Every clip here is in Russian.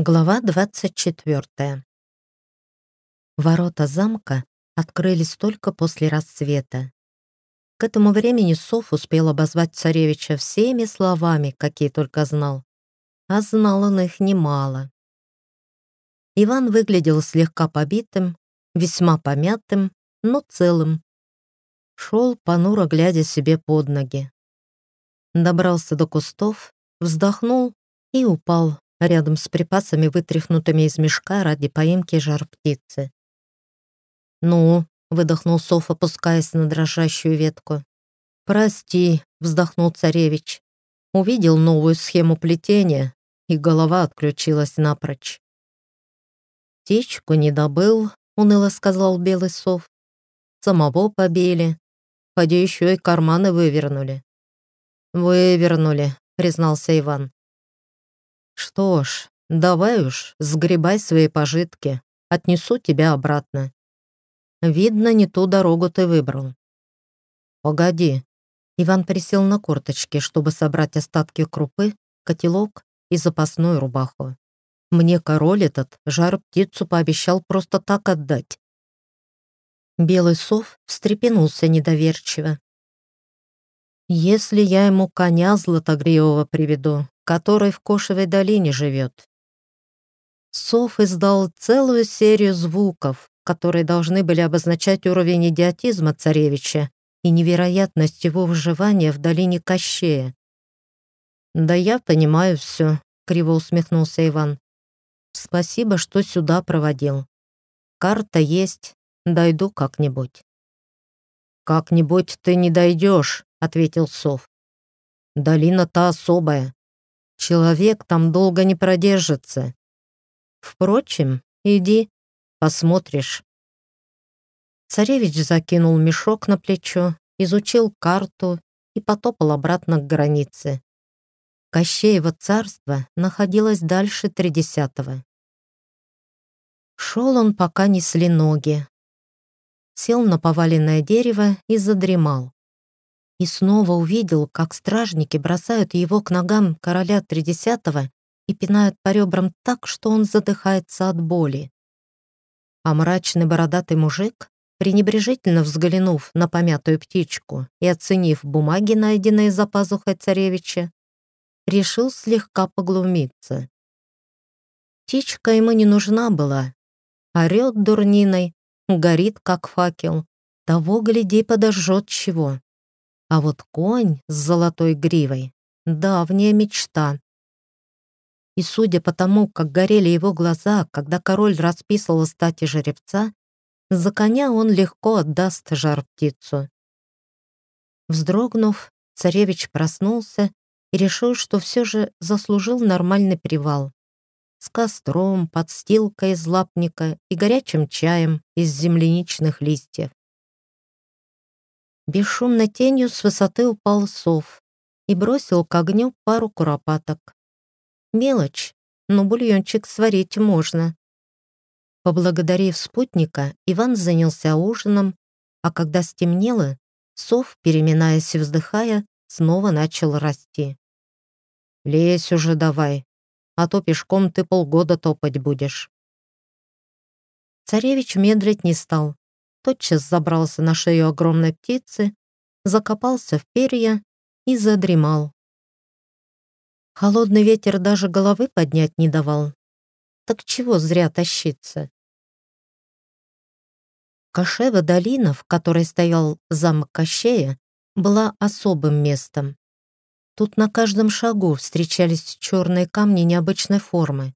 Глава 24. Ворота замка открылись только после рассвета. К этому времени Соф успел обозвать царевича всеми словами, какие только знал. А знал он их немало. Иван выглядел слегка побитым, весьма помятым, но целым. Шел, понуро глядя себе под ноги. Добрался до кустов, вздохнул и упал рядом с припасами, вытряхнутыми из мешка ради поимки жар-птицы. «Ну», — выдохнул Соф, опускаясь на дрожащую ветку. «Прости», — вздохнул царевич. Увидел новую схему плетения, и голова отключилась напрочь. «Птичку не добыл», — уныло сказал белый сов. «Самого побили. Поди еще и карманы вывернули». «Вывернули», — признался Иван. «Что ж, давай уж, сгребай свои пожитки, отнесу тебя обратно. Видно, не ту дорогу ты выбрал». «Погоди». Иван присел на корточки, чтобы собрать остатки крупы, котелок и запасную рубаху. Мне король этот жар-птицу пообещал просто так отдать. Белый сов встрепенулся недоверчиво. «Если я ему коня златогривого приведу, который в Кошевой долине живет. Сов издал целую серию звуков, которые должны были обозначать уровень идиотизма царевича и невероятность его выживания в долине Кощея. «Да я понимаю все», — криво усмехнулся Иван. «Спасибо, что сюда проводил. Карта есть, дойду как-нибудь». «Как-нибудь ты не дойдешь», — ответил Сов. «Долина-то особая, Человек там долго не продержится. Впрочем, иди, посмотришь. Царевич закинул мешок на плечо, изучил карту и потопал обратно к границе. Кощеево царство находилось дальше тридесятого. Шел он, пока несли ноги. Сел на поваленное дерево и задремал и снова увидел, как стражники бросают его к ногам короля Тридесятого и пинают по ребрам так, что он задыхается от боли. А мрачный бородатый мужик, пренебрежительно взглянув на помятую птичку и оценив бумаги, найденные за пазухой царевича, решил слегка поглумиться. Птичка ему не нужна была. Орет дурниной, горит, как факел. Того, гляди, подожжет чего. А вот конь с золотой гривой — давняя мечта. И судя по тому, как горели его глаза, когда король расписывал стати жеребца, за коня он легко отдаст жар-птицу. Вздрогнув, царевич проснулся и решил, что все же заслужил нормальный привал. С костром, подстилкой из лапника и горячим чаем из земляничных листьев. Бесшумной тенью с высоты упал сов и бросил к огню пару куропаток. Мелочь, но бульончик сварить можно. Поблагодарив спутника, Иван занялся ужином, а когда стемнело, сов, переминаясь и вздыхая, снова начал расти. «Лезь уже давай, а то пешком ты полгода топать будешь». Царевич медлить не стал, тотчас забрался на шею огромной птицы, закопался в перья и задремал. Холодный ветер даже головы поднять не давал. Так чего зря тащиться? Кашева долина, в которой стоял замок Кощея, была особым местом. Тут на каждом шагу встречались черные камни необычной формы.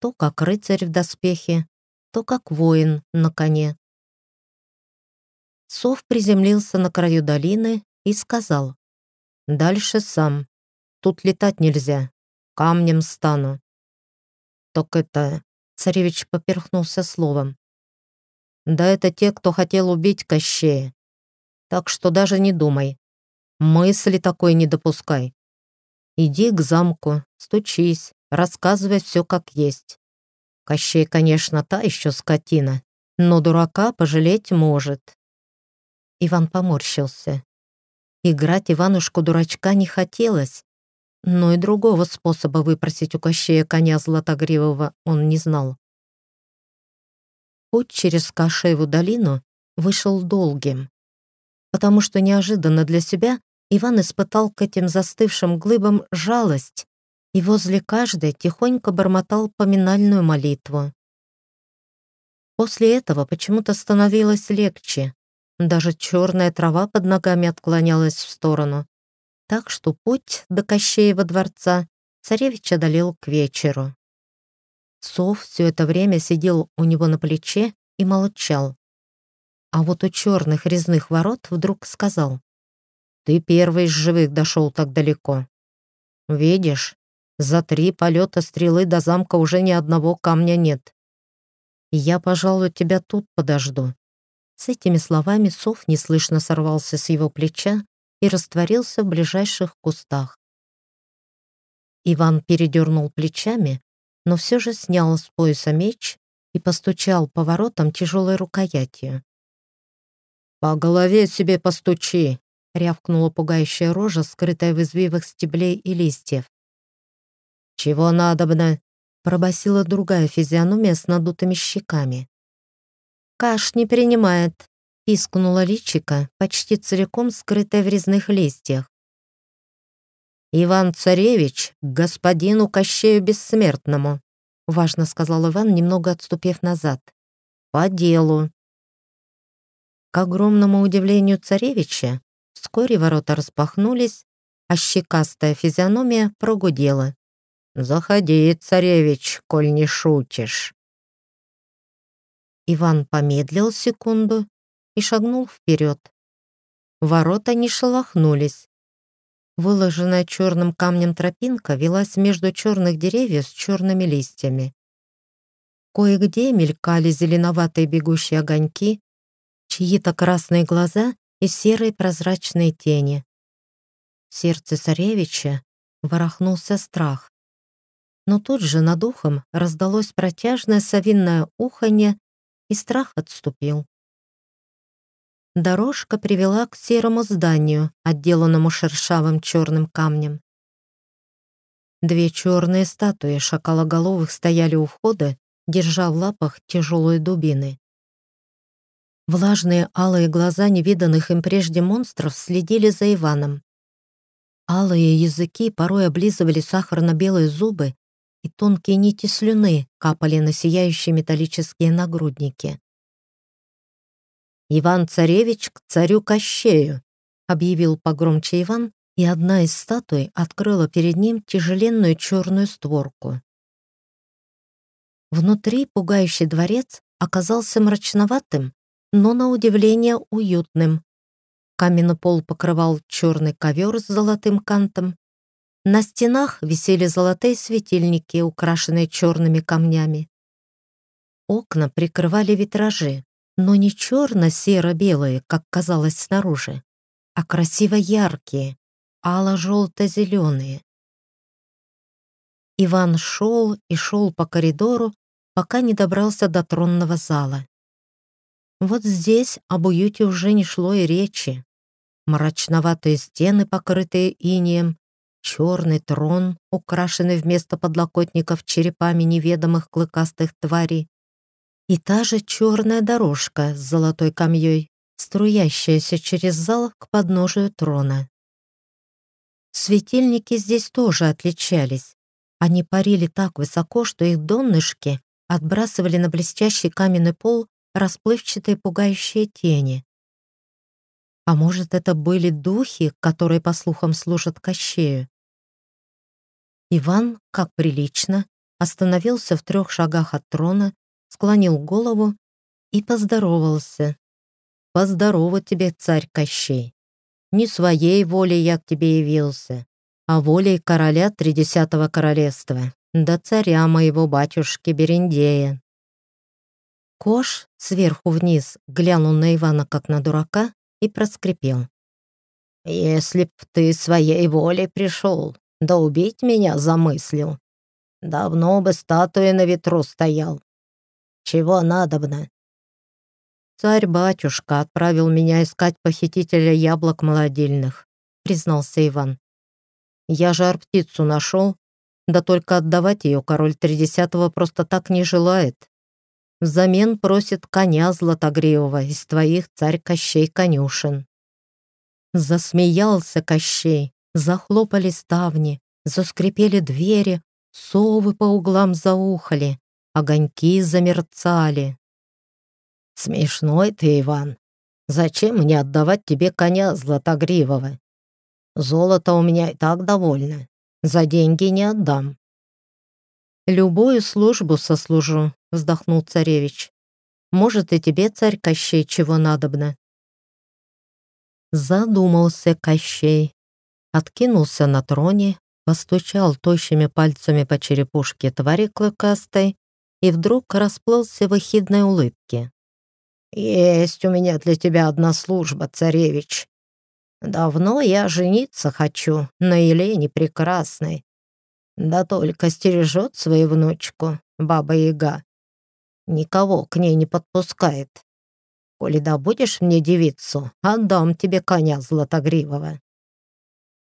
То как рыцарь в доспехе, то как воин на коне. Сов приземлился на краю долины и сказал, «Дальше сам. Тут летать нельзя. Камнем стану». «Так это...» — царевич поперхнулся словом. «Да это те, кто хотел убить Кощея. Так что даже не думай. Мысли такой не допускай. Иди к замку, стучись, рассказывай все как есть. Кощей, конечно, та еще скотина, но дурака пожалеть может. Иван поморщился. Играть Иванушку-дурачка не хотелось, но и другого способа выпросить у Кощея коня Златогривого он не знал. Путь через Кашееву долину вышел долгим, потому что неожиданно для себя Иван испытал к этим застывшим глыбам жалость и возле каждой тихонько бормотал поминальную молитву. После этого почему-то становилось легче. Даже черная трава под ногами отклонялась в сторону. Так что путь до Кощеева дворца царевич одолел к вечеру. Сов все это время сидел у него на плече и молчал. А вот у черных резных ворот вдруг сказал. «Ты первый из живых дошел так далеко. Видишь, за три полета стрелы до замка уже ни одного камня нет. Я, пожалуй, тебя тут подожду». С этими словами сов неслышно сорвался с его плеча и растворился в ближайших кустах. Иван передернул плечами, но все же снял с пояса меч и постучал по воротам тяжелой рукоятью. «По голове себе постучи!» — рявкнула пугающая рожа, скрытая в извивах стеблей и листьев. «Чего надобно?» — пробасила другая физиономия с надутыми щеками. «Каш не принимает», — пискнула личика, почти целиком скрытая в резных листьях. «Иван-царевич господину Кощею Бессмертному», — важно сказал Иван, немного отступив назад. «По делу». К огромному удивлению царевича, вскоре ворота распахнулись, а щекастая физиономия прогудела. «Заходи, царевич, коль не шутишь». Иван помедлил секунду и шагнул вперед. Ворота не шелохнулись. Выложенная черным камнем тропинка велась между черных деревьев с черными листьями. Кое-где мелькали зеленоватые бегущие огоньки, чьи-то красные глаза и серые прозрачные тени. В сердце царевича ворохнулся страх. Но тут же над ухом раздалось протяжное совинное уханье, и страх отступил. Дорожка привела к серому зданию, отделанному шершавым черным камнем. Две черные статуи шакалоголовых стояли у входа, держа в лапах тяжелые дубины. Влажные алые глаза невиданных им прежде монстров следили за Иваном. Алые языки порой облизывали сахарно-белые зубы, и тонкие нити слюны капали на сияющие металлические нагрудники. «Иван-царевич к царю Кощею», — объявил погромче Иван, и одна из статуй открыла перед ним тяжеленную черную створку. Внутри пугающий дворец оказался мрачноватым, но на удивление уютным. Каменный пол покрывал черный ковер с золотым кантом, на стенах висели золотые светильники, украшенные черными камнями. Окна прикрывали витражи, но не черно-серо-белые, как казалось снаружи, а красиво яркие, ало-желто-зеленые. Иван шел и шел по коридору, пока не добрался до тронного зала. Вот здесь об уюте уже не шло и речи. Мрачноватые стены, покрытые инеем, черный трон, украшенный вместо подлокотников черепами неведомых клыкастых тварей, и та же черная дорожка с золотой камьей, струящаяся через зал к подножию трона. Светильники здесь тоже отличались. Они парили так высоко, что их донышки отбрасывали на блестящий каменный пол расплывчатые пугающие тени. А может, это были духи, которые, по слухам, служат Кощею? Иван, как прилично, остановился в трех шагах от трона, склонил голову и поздоровался. «Поздорово тебе, царь Кощей! Не своей волей я к тебе явился, а волей короля Тридесятого королевства, да царя моего батюшки Берендея». Кош сверху вниз глянул на Ивана как на дурака и проскрипел. «Если б ты своей волей пришел, да убить меня замыслил. Давно бы статуя на ветру стоял. Чего надобно?» «Царь-батюшка отправил меня искать похитителя яблок молодильных», признался Иван. Я жар птицу нашел, да только отдавать ее король Тридесятого просто так не желает. Взамен просит коня Златогривого из твоих царь Кощей конюшен. Засмеялся Кощей, захлопали ставни, заскрипели двери, совы по углам заухали, огоньки замерцали. «Смешной ты, Иван. Зачем мне отдавать тебе коня Златогривого? Золото у меня и так довольно. За деньги не отдам». «Любую службу сослужу», — вздохнул царевич. «Может, и тебе, царь Кощей, чего надобно?» Задумался Кощей, откинулся на троне, постучал тощими пальцами по черепушке твари клыкастой и вдруг расплылся в ехидной улыбке. «Есть у меня для тебя одна служба, царевич. Давно я жениться хочу на Елене Прекрасной. Да только стережет свою внучку, баба-яга. Никого к ней не подпускает. Коли добудешь мне девицу, отдам тебе коня златогривого».